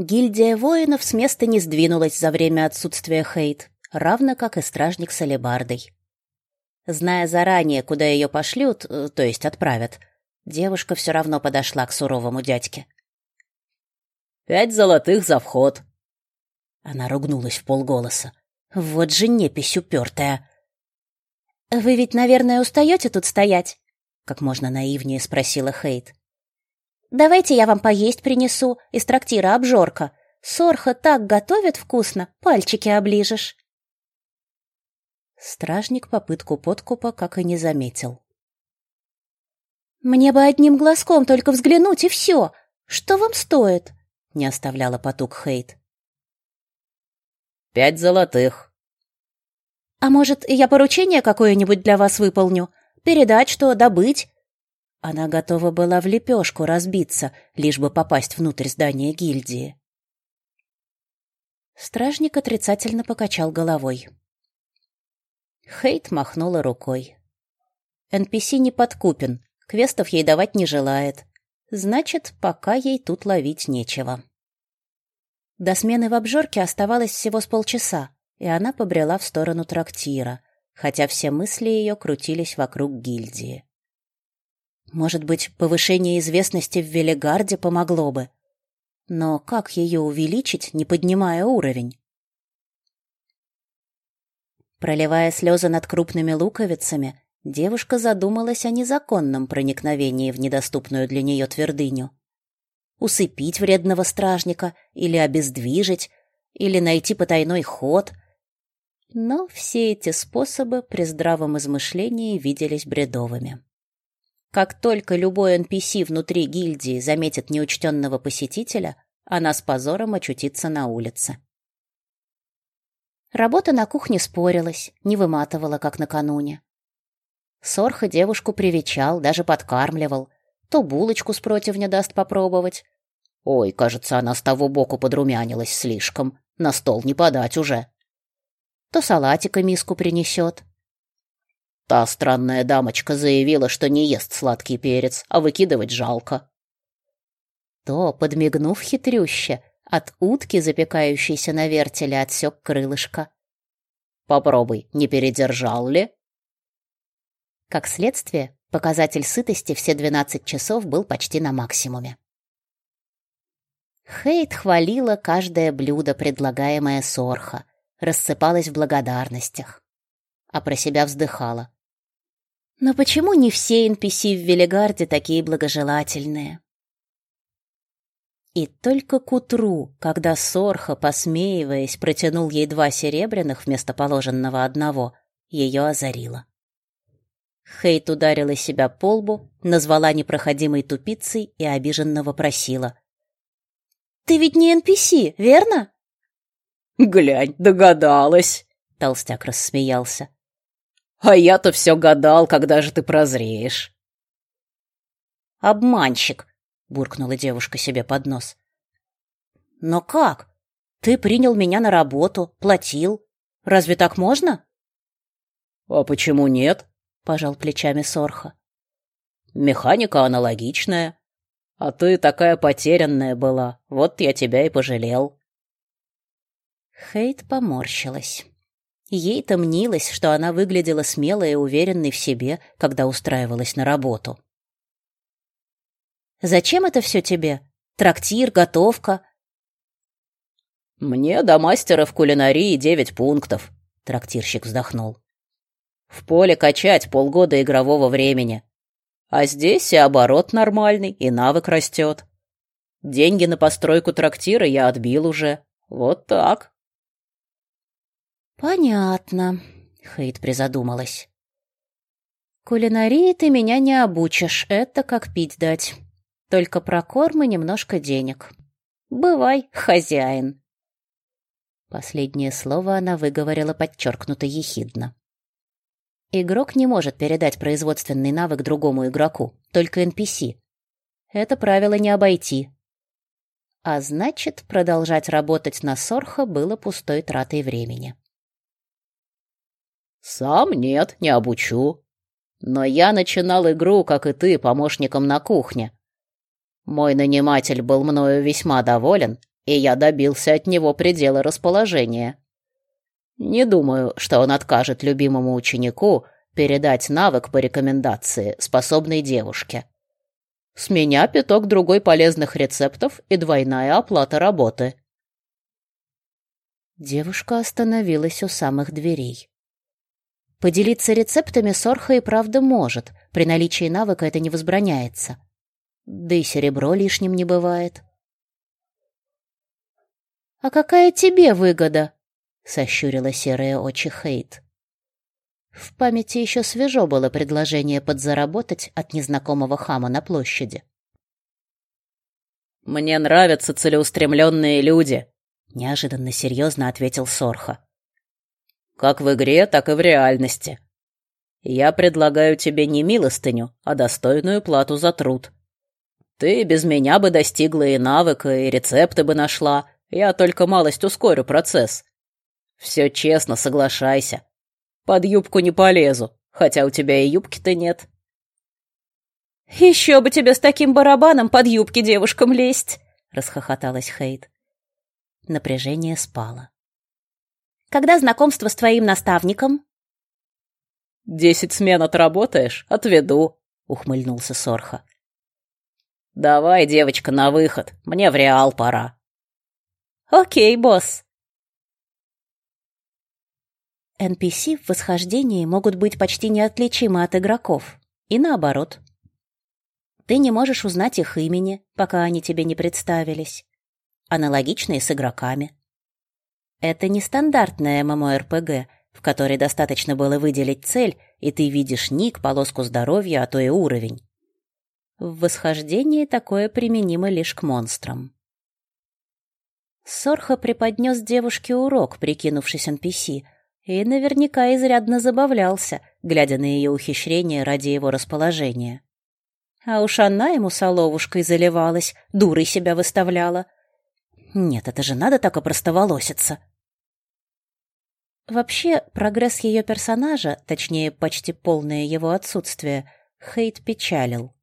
Гильдия воинов с места не сдвинулась за время отсутствия Хейт, равно как и стражник с алебардой. Зная заранее, куда ее пошлют, э, то есть отправят, девушка все равно подошла к суровому дядьке. «Пять золотых за вход». Она ругнулась в полголоса. «Вот же непись упертая!» «Вы ведь, наверное, устаете тут стоять?» Как можно наивнее спросила Хейт. «Давайте я вам поесть принесу из трактира обжорка. Сорха так готовит вкусно, пальчики оближешь». Стражник попытку подкупа как и не заметил. «Мне бы одним глазком только взглянуть, и все. Что вам стоит?» — не оставляла потуг Хейт. «Пять золотых». «А может, я поручение какое-нибудь для вас выполню? Передать, что добыть?» Она готова была в лепешку разбиться, лишь бы попасть внутрь здания гильдии. Стражник отрицательно покачал головой. Хейт махнула рукой. NPC не подкупен, квестов ей давать не желает. Значит, пока ей тут ловить нечего. До смены в обжорке оставалось всего с полчаса, и она побрела в сторону трактира, хотя все мысли ее крутились вокруг гильдии. Может быть, повышение известности в Велигарде помогло бы. Но как ее увеличить, не поднимая уровень? Проливая слезы над крупными луковицами, девушка задумалась о незаконном проникновении в недоступную для нее твердыню. Усыпить вредного стражника или обездвижить, или найти потайной ход. Но все эти способы при здравом измышлении виделись бредовыми. Как только любой NPC внутри гильдии заметит неучтенного посетителя, она с позором очутится на улице. Работа на кухне спорилась, не выматывала, как накануне. Сорха девушку привечал, даже подкармливал. То булочку с противня даст попробовать. Ой, кажется, она с того боку подрумянилась слишком. На стол не подать уже. То салатика миску принесет. Та странная дамочка заявила, что не ест сладкий перец, а выкидывать жалко. То, подмигнув хитрюще, от утки, запекающейся на вертеле, отсек крылышко. Попробуй, не передержал ли? Как следствие, показатель сытости все 12 часов был почти на максимуме. Хейт хвалила каждое блюдо, предлагаемое Сорха, рассыпалась в благодарностях, а про себя вздыхала. Но почему не все NPC в Велигарде такие благожелательные? И только к утру, когда Сорха, посмеиваясь, протянул ей два серебряных вместо положенного одного, ее озарило. Хейт ударила себя по лбу, назвала непроходимой тупицей и обиженно вопросила. «Ты ведь не NPC, верно?» «Глянь, догадалась!» — толстяк рассмеялся. «А я-то все гадал, когда же ты прозреешь!» «Обманщик!» буркнула девушка себе под нос. Но как? Ты принял меня на работу, платил. Разве так можно? А почему нет? пожал плечами Сорха. Механика аналогичная. А ты такая потерянная была. Вот я тебя и пожалел. Хейт поморщилась. Ей-то мнилось, что она выглядела смелой и уверенной в себе, когда устраивалась на работу. Зачем это все тебе? Трактир, готовка?» «Мне до мастера в кулинарии девять пунктов», — трактирщик вздохнул. «В поле качать полгода игрового времени. А здесь и оборот нормальный, и навык растет. Деньги на постройку трактира я отбил уже. Вот так». «Понятно», — Хейт призадумалась. «Кулинарии ты меня не обучишь, это как пить дать. Только прокорм и немножко денег. Бывай, хозяин. Последнее слово она выговорила подчеркнуто ехидно. Игрок не может передать производственный навык другому игроку, только NPC. Это правило не обойти. А значит, продолжать работать на Сорха было пустой тратой времени. «Сам нет, не обучу. Но я начинал игру, как и ты, помощником на кухне. Мой наниматель был мною весьма доволен, и я добился от него предела расположения. Не думаю, что он откажет любимому ученику передать навык по рекомендации способной девушке. С меня пяток другой полезных рецептов и двойная оплата работы. Девушка остановилась у самых дверей. Поделиться рецептами Сорха и правда может, при наличии навыка это не возбраняется. Да и серебро лишним не бывает. «А какая тебе выгода?» — сощурила серые очи Хейт. В памяти еще свежо было предложение подзаработать от незнакомого хама на площади. «Мне нравятся целеустремленные люди», — неожиданно серьезно ответил Сорха. «Как в игре, так и в реальности. Я предлагаю тебе не милостыню, а достойную плату за труд. Ты без меня бы достигла и навыка, и рецепты бы нашла, я только малость ускорю процесс. Все честно, соглашайся. Под юбку не полезу, хотя у тебя и юбки-то нет. Еще бы тебе с таким барабаном под юбки девушкам лезть, расхохоталась Хейт. Напряжение спало. Когда знакомство с твоим наставником? Десять смен отработаешь, отведу, ухмыльнулся Сорха. Давай, девочка, на выход. Мне в Реал пора. Окей, босс. NPC в восхождении могут быть почти неотличимы от игроков. И наоборот. Ты не можешь узнать их имени, пока они тебе не представились. Аналогично и с игроками. Это не стандартная MMORPG, в которой достаточно было выделить цель, и ты видишь ник, полоску здоровья, а то и уровень. В восхождении такое применимо лишь к монстрам. Сорха преподнес девушке урок, прикинувшись NPC, и наверняка изрядно забавлялся, глядя на ее ухищрения ради его расположения. А уж она ему соловушкой заливалась, дурой себя выставляла. Нет, это же надо так опростоволоситься. Вообще, прогресс ее персонажа, точнее, почти полное его отсутствие, Хейт печалил.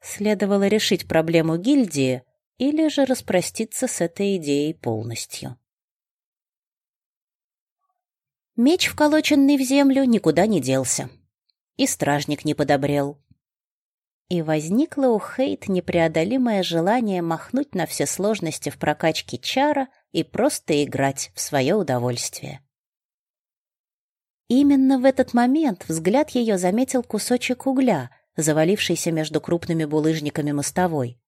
Следовало решить проблему гильдии — или же распроститься с этой идеей полностью. Меч, вколоченный в землю, никуда не делся. И стражник не подобрел. И возникло у Хейт непреодолимое желание махнуть на все сложности в прокачке чара и просто играть в свое удовольствие. Именно в этот момент взгляд ее заметил кусочек угля, завалившийся между крупными булыжниками мостовой.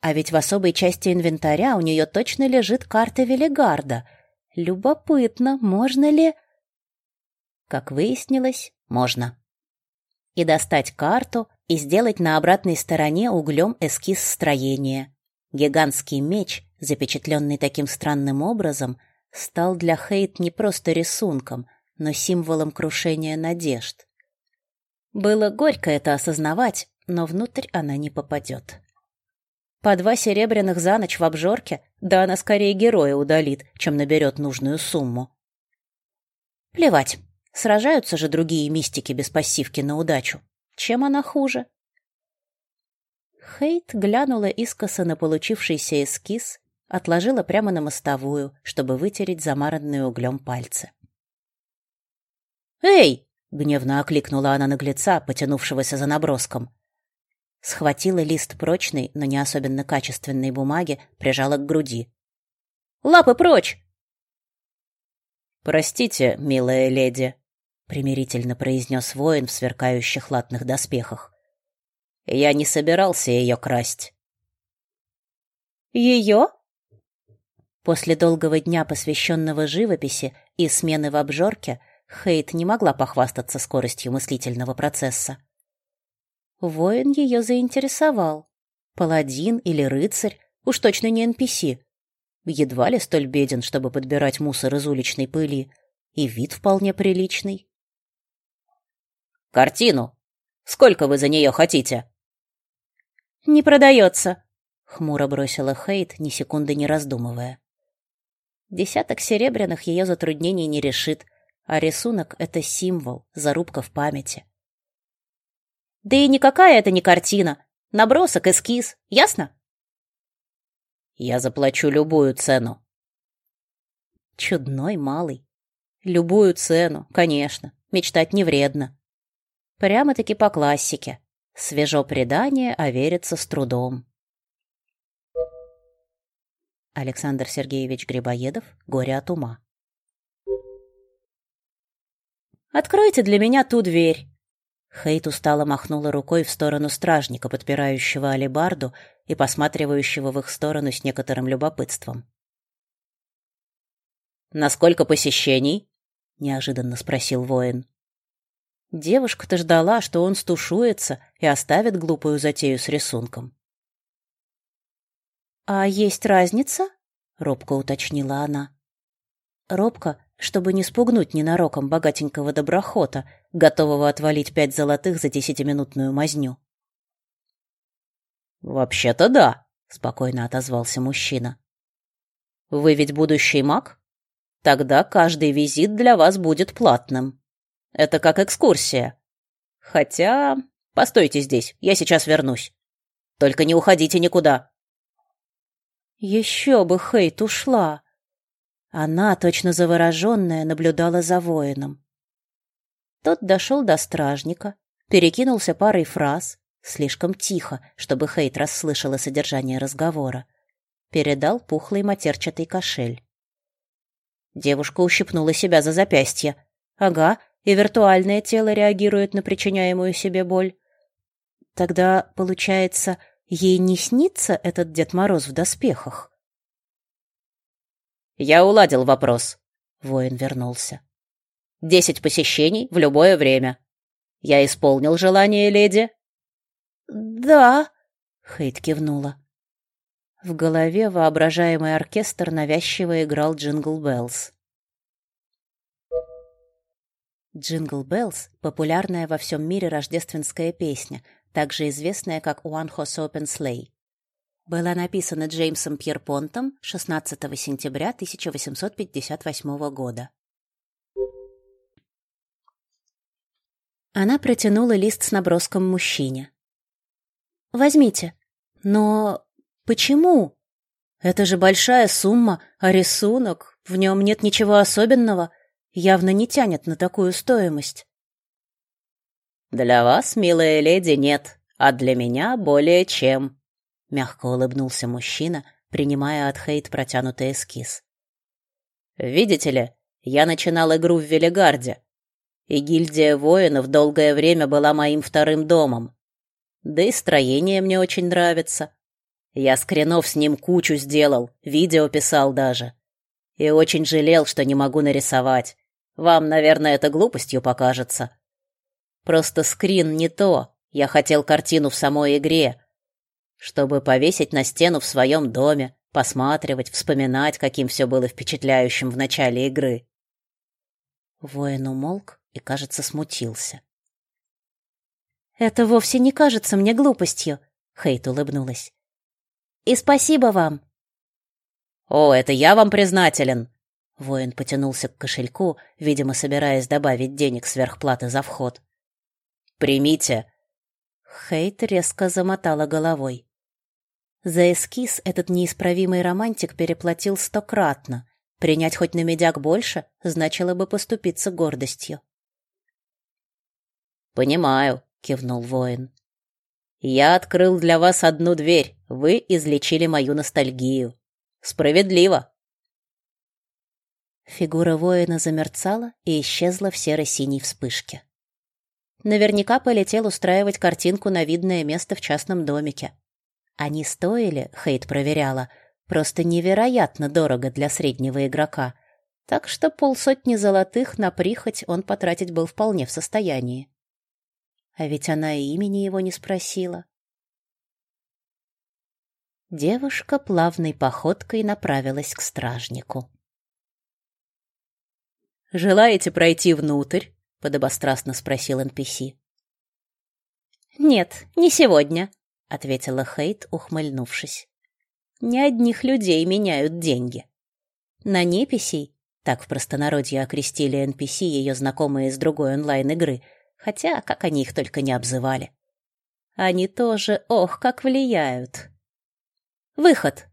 А ведь в особой части инвентаря у нее точно лежит карта Велигарда. Любопытно, можно ли... Как выяснилось, можно. И достать карту, и сделать на обратной стороне углем эскиз строения. Гигантский меч, запечатленный таким странным образом, стал для Хейт не просто рисунком, но символом крушения надежд. Было горько это осознавать, но внутрь она не попадет. По два серебряных за ночь в обжорке, да она скорее героя удалит, чем наберет нужную сумму. Плевать, сражаются же другие мистики без пассивки на удачу. Чем она хуже? Хейт глянула искоса на получившийся эскиз, отложила прямо на мостовую, чтобы вытереть замаранные углем пальцы. «Эй!» — гневно окликнула она наглеца, потянувшегося за наброском. Схватила лист прочной, но не особенно качественной бумаги, прижала к груди. «Лапы прочь!» «Простите, милая леди», — примирительно произнес воин в сверкающих латных доспехах. «Я не собирался ее красть». «Ее?» После долгого дня, посвященного живописи и смены в обжорке, Хейт не могла похвастаться скоростью мыслительного процесса. Воин ее заинтересовал. Паладин или рыцарь, уж точно не NPC. Едва ли столь беден, чтобы подбирать мусор из уличной пыли, и вид вполне приличный. «Картину! Сколько вы за нее хотите?» «Не продается», — хмуро бросила Хейт, ни секунды не раздумывая. Десяток серебряных ее затруднений не решит, а рисунок — это символ, зарубка в памяти. Да и никакая это не картина. Набросок, эскиз. Ясно? Я заплачу любую цену. Чудной малый. Любую цену, конечно. Мечтать не вредно. Прямо-таки по классике. Свежо предание, а верится с трудом. Александр Сергеевич Грибоедов «Горе от ума». «Откройте для меня ту дверь!» Хейт устало махнула рукой в сторону стражника, подпирающего алебарду и посматривающего в их сторону с некоторым любопытством. «На сколько посещений?» — неожиданно спросил воин. Девушка-то ждала, что он стушуется и оставит глупую затею с рисунком. «А есть разница?» — робко уточнила она. Робко, чтобы не спугнуть ненароком богатенького доброхота, готового отвалить пять золотых за десятиминутную мазню. «Вообще-то да», — спокойно отозвался мужчина. «Вы ведь будущий маг? Тогда каждый визит для вас будет платным». Это как экскурсия. Хотя... Постойте здесь, я сейчас вернусь. Только не уходите никуда. Еще бы Хейт ушла. Она, точно завороженная, наблюдала за воином. Тот дошел до стражника, перекинулся парой фраз, слишком тихо, чтобы Хейт расслышала содержание разговора. Передал пухлый матерчатый кошель. Девушка ущипнула себя за запястье. Ага, и виртуальное тело реагирует на причиняемую себе боль. Тогда, получается, ей не снится этот Дед Мороз в доспехах? «Я уладил вопрос», — воин вернулся. «Десять посещений в любое время. Я исполнил желание леди?» «Да», — Хейт кивнула. В голове воображаемый оркестр навязчиво играл «Jingle Bells». Jingle Bells — популярная во всем мире рождественская песня, также известная как One Horse Open Sleigh. Была написана Джеймсом Пьерпонтом 16 сентября 1858 года. Она протянула лист с наброском мужчине. «Возьмите. Но почему? Это же большая сумма, а рисунок, в нем нет ничего особенного явно не тянет на такую стоимость. «Для вас, милая леди, нет, а для меня более чем», — мягко улыбнулся мужчина, принимая от Хейт протянутый эскиз. «Видите ли, я начинал игру в Велигарде, и гильдия воинов долгое время была моим вторым домом. Да и строение мне очень нравится. Я скринов с ним кучу сделал, видео писал даже. И очень жалел, что не могу нарисовать. Вам, наверное, это глупостью покажется. Просто скрин не то. Я хотел картину в самой игре, чтобы повесить на стену в своем доме, посматривать, вспоминать, каким все было впечатляющим в начале игры. Воин умолк и, кажется, смутился. «Это вовсе не кажется мне глупостью», — Хейт улыбнулась. «И спасибо вам». «О, это я вам признателен», Воин потянулся к кошельку, видимо, собираясь добавить денег сверхплаты за вход. «Примите!» Хейт резко замотала головой. За эскиз этот неисправимый романтик переплатил стократно. Принять хоть на медяк больше значило бы поступиться гордостью. «Понимаю», — кивнул воин. «Я открыл для вас одну дверь, вы излечили мою ностальгию. Справедливо!» Фигура воина замерцала и исчезла в серо-синей вспышке. Наверняка полетел устраивать картинку на видное место в частном домике. Они стоили, Хейт проверяла, просто невероятно дорого для среднего игрока, так что полсотни золотых на прихоть он потратить был вполне в состоянии. А ведь она и имени его не спросила. Девушка плавной походкой направилась к стражнику. «Желаете пройти внутрь?» — подобострастно спросил NPC. «Нет, не сегодня», — ответила Хейт, ухмыльнувшись. «Не одних людей меняют деньги. На неписей, так в простонародье окрестили NPC ее знакомые из другой онлайн-игры, хотя как они их только не обзывали. Они тоже, ох, как влияют. Выход!»